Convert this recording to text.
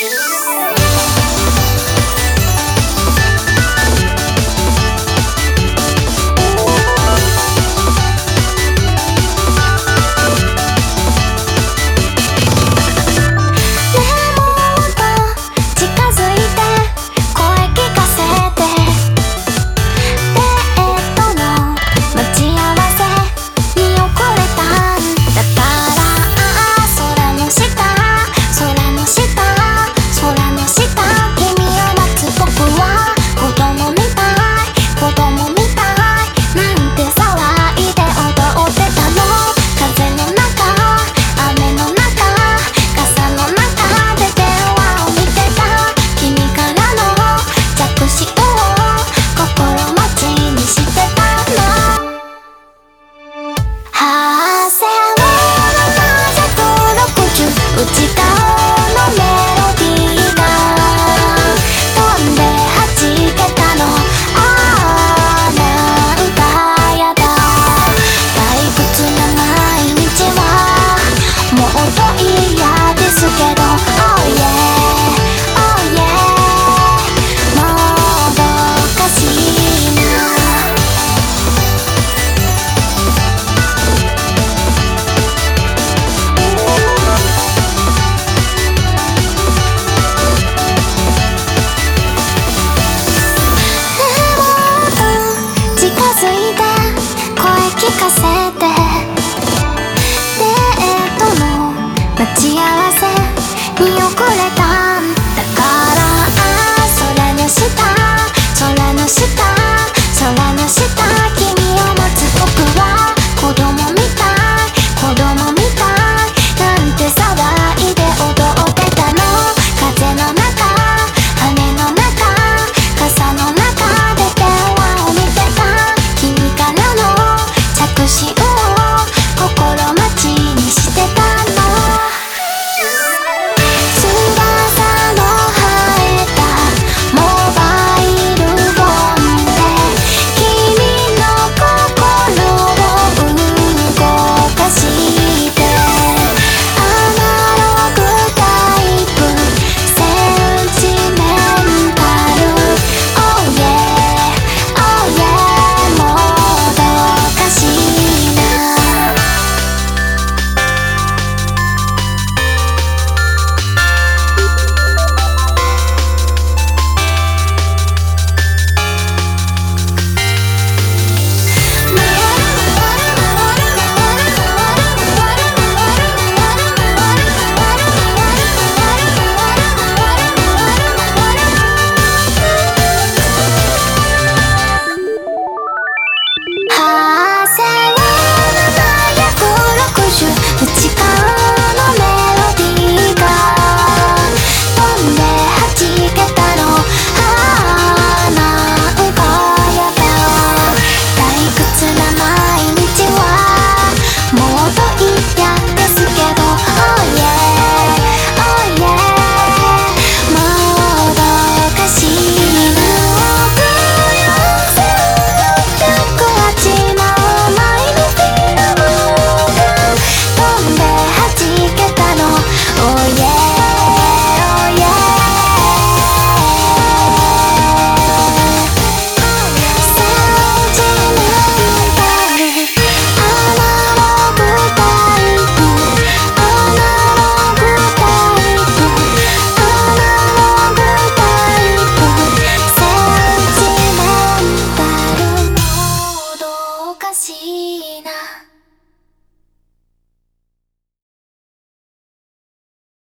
Música